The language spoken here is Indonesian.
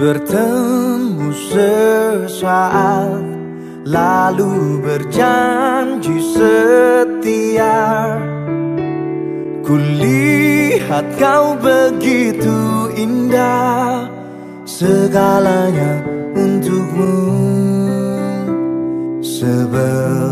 Bertemu sesaat Lalu berjanji setia. Kulihat kau begitu indah Segalanya untukmu. Sebelum